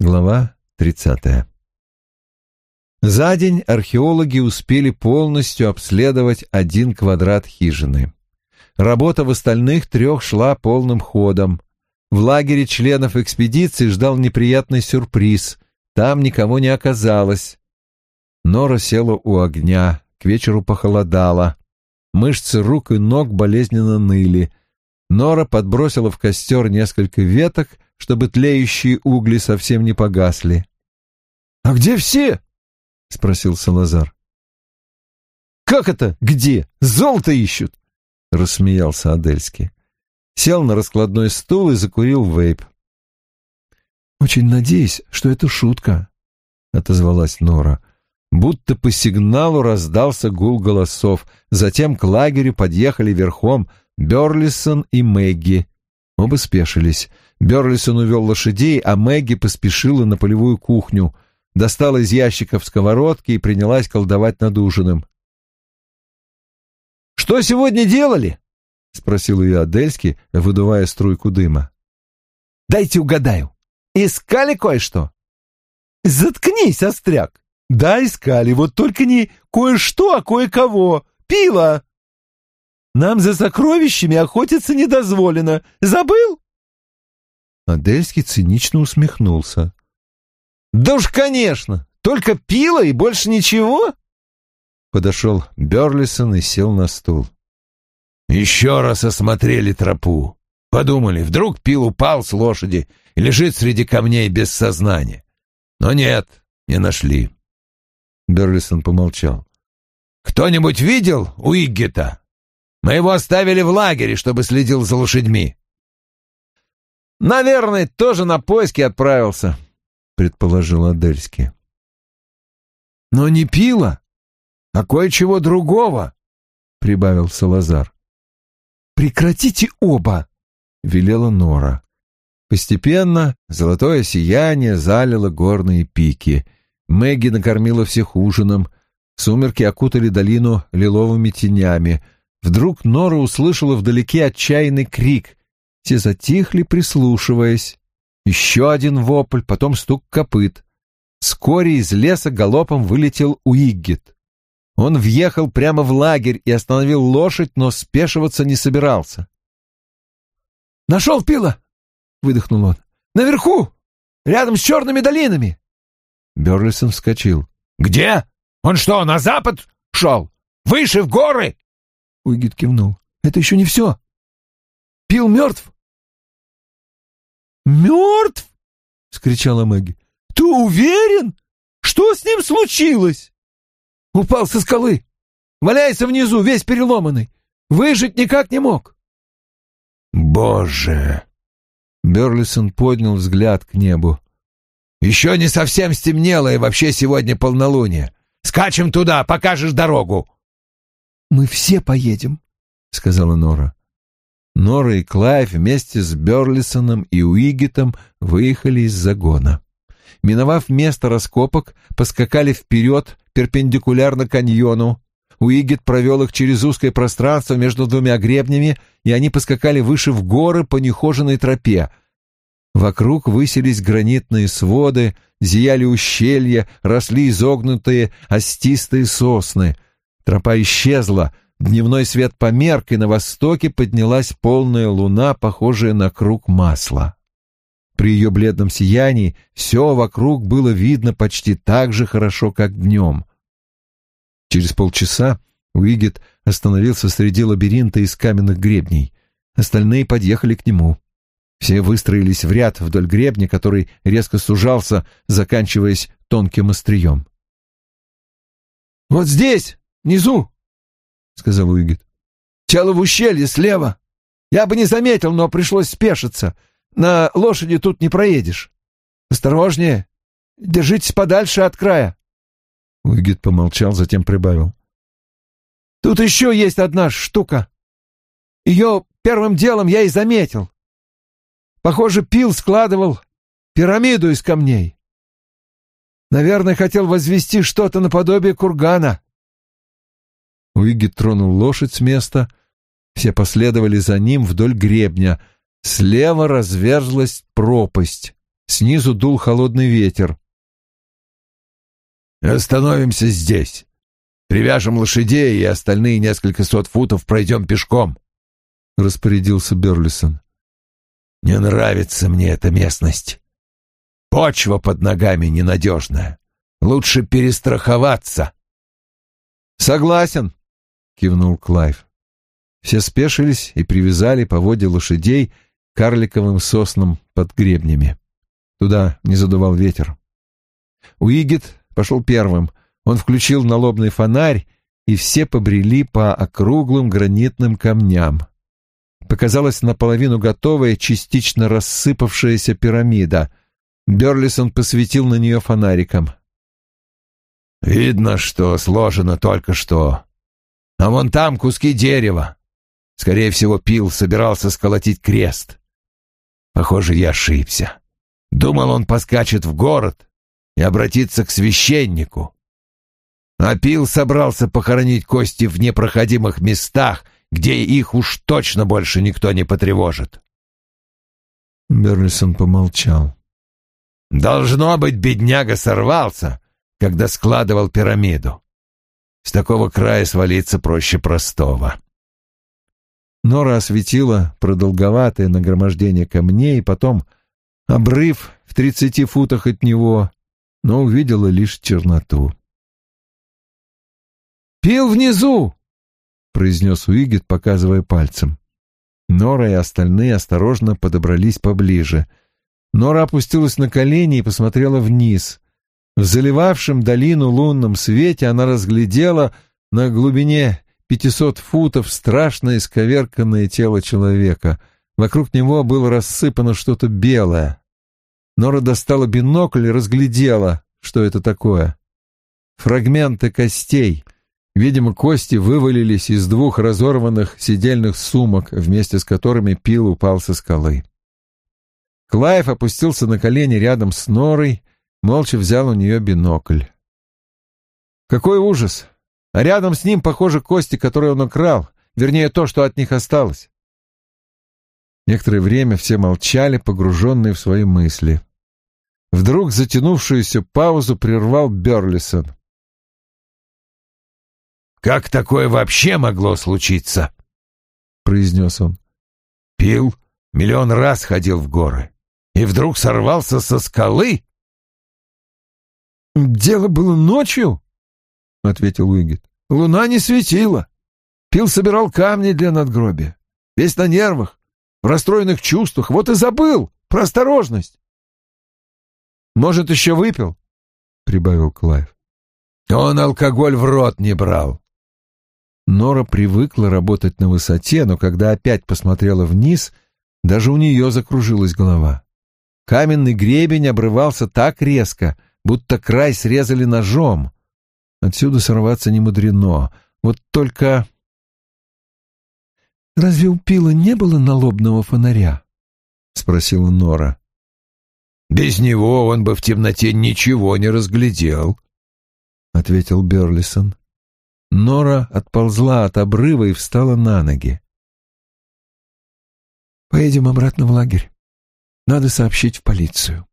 Глава 30. За день археологи успели полностью обследовать один квадрат хижины. Работа в остальных трех шла полным ходом. В лагере членов экспедиции ждал неприятный сюрприз. Там никого не оказалось. Нора села у огня, к вечеру похолодало. Мышцы рук и ног болезненно ныли. Нора подбросила в костер несколько веток, чтобы тлеющие угли совсем не погасли. — А где все? — спросил Салазар. — Как это где? Золото ищут! — рассмеялся Адельский. Сел на раскладной стул и закурил вейп. — Очень надеюсь, что это шутка, — отозвалась Нора. Будто по сигналу раздался гул голосов. Затем к лагерю подъехали верхом Берлисон и Мэгги. Оба спешились. Берлисон увел лошадей, а Мэгги поспешила на полевую кухню, достала из ящиков сковородки и принялась колдовать над ужином. «Что сегодня делали?» — спросил ее Адельский, выдувая струйку дыма. «Дайте угадаю. Искали кое-что?» «Заткнись, остряк!» «Да, искали, вот только не кое-что, а кое-кого. Пиво!» «Нам за сокровищами охотиться не дозволено. Забыл?» Адельский цинично усмехнулся. «Да уж, конечно! Только пиво и больше ничего?» Подошел Берлисон и сел на стул. «Еще раз осмотрели тропу. Подумали, вдруг пил упал с лошади и лежит среди камней без сознания. Но нет, не нашли». Берлисон помолчал. «Кто-нибудь видел Уиггета? Мы его оставили в лагере, чтобы следил за лошадьми. Наверное, тоже на поиски отправился, предположил Адельский. Но не пила, а кое-чего другого, прибавил Салазар. Прекратите оба, велела Нора. Постепенно золотое сияние залило горные пики. Мэгги накормила всех ужином. Сумерки окутали долину лиловыми тенями. Вдруг Нора услышала вдалеке отчаянный крик. Все затихли, прислушиваясь. Еще один вопль, потом стук копыт. Вскоре из леса галопом вылетел Уиггет. Он въехал прямо в лагерь и остановил лошадь, но спешиваться не собирался. «Нашел пила!» — выдохнул он. «Наверху! Рядом с черными долинами!» Берлисон вскочил. «Где? Он что, на запад шел? Выше, в горы?» Уиггет кивнул. «Это еще не все. Пил мертв?» «Мертв?» — скричала Мэгги. «Ты уверен? Что с ним случилось?» «Упал со скалы. Валяется внизу, весь переломанный. Выжить никак не мог». «Боже!» Берлисон поднял взгляд к небу. «Еще не совсем стемнело, и вообще сегодня полнолуние. Скачем туда, покажешь дорогу». «Мы все поедем», — сказала Нора. Нора и Клайв вместе с Берлисоном и Уигетом выехали из загона. Миновав место раскопок, поскакали вперед перпендикулярно каньону. Уигет провел их через узкое пространство между двумя гребнями, и они поскакали выше в горы по нехоженной тропе. Вокруг высились гранитные своды, зияли ущелья, росли изогнутые остистые сосны. Тропа исчезла — Дневной свет померк, и на востоке поднялась полная луна, похожая на круг масла. При ее бледном сиянии все вокруг было видно почти так же хорошо, как днем. Через полчаса Уигет остановился среди лабиринта из каменных гребней. Остальные подъехали к нему. Все выстроились в ряд вдоль гребня, который резко сужался, заканчиваясь тонким острием. «Вот здесь, внизу!» сказал Уигит. «Тело в ущелье слева. Я бы не заметил, но пришлось спешиться. На лошади тут не проедешь. Осторожнее. Держитесь подальше от края». Уигит помолчал, затем прибавил. «Тут еще есть одна штука. Ее первым делом я и заметил. Похоже, Пил складывал пирамиду из камней. Наверное, хотел возвести что-то наподобие кургана. Уиги тронул лошадь с места. Все последовали за ним вдоль гребня. Слева разверзлась пропасть. Снизу дул холодный ветер. «Остановимся здесь. Привяжем лошадей и остальные несколько сот футов пройдем пешком», — распорядился Берлисон. «Не нравится мне эта местность. Почва под ногами ненадежная. Лучше перестраховаться». «Согласен», — кивнул Клайв. Все спешились и привязали по воде лошадей карликовым соснам под гребнями. Туда не задувал ветер. Уигит пошел первым. Он включил налобный фонарь, и все побрели по округлым гранитным камням. Показалась наполовину готовая, частично рассыпавшаяся пирамида. Берлисон посветил на нее фонариком. «Видно, что сложено только что. А вон там куски дерева. Скорее всего, Пил собирался сколотить крест. Похоже, я ошибся. Думал, он поскачет в город и обратится к священнику. А Пил собрался похоронить кости в непроходимых местах, где их уж точно больше никто не потревожит. Берлисон помолчал. Должно быть, бедняга сорвался, когда складывал пирамиду. С такого края свалиться проще простого. Нора осветила продолговатое нагромождение камней, потом обрыв в тридцати футах от него, но увидела лишь черноту. «Пил внизу!» — произнес Уигет, показывая пальцем. Нора и остальные осторожно подобрались поближе. Нора опустилась на колени и посмотрела вниз. В заливавшем долину лунном свете она разглядела на глубине пятисот футов страшное исковерканное тело человека. Вокруг него было рассыпано что-то белое. Нора достала бинокль и разглядела, что это такое. Фрагменты костей. Видимо, кости вывалились из двух разорванных сидельных сумок, вместе с которыми пил упал со скалы. Клайв опустился на колени рядом с Норой, молча взял у нее бинокль. «Какой ужас! А рядом с ним, похоже, кости, которые он украл, вернее, то, что от них осталось». Некоторое время все молчали, погруженные в свои мысли. Вдруг затянувшуюся паузу прервал Берлисон. «Как такое вообще могло случиться?» — произнес он. «Пил, миллион раз ходил в горы, и вдруг сорвался со скалы?» «Дело было ночью», — ответил Уигет. «Луна не светила. Пил собирал камни для надгробия. Весь на нервах, в расстроенных чувствах. Вот и забыл про осторожность». «Может, еще выпил?» — прибавил Клайв. «Он алкоголь в рот не брал». Нора привыкла работать на высоте, но когда опять посмотрела вниз, даже у нее закружилась голова. Каменный гребень обрывался так резко, будто край срезали ножом. Отсюда сорваться не мудрено. Вот только... «Разве у Пила не было налобного фонаря?» — спросила Нора. «Без него он бы в темноте ничего не разглядел», — ответил Берлисон. Нора отползла от обрыва и встала на ноги. «Поедем обратно в лагерь. Надо сообщить в полицию».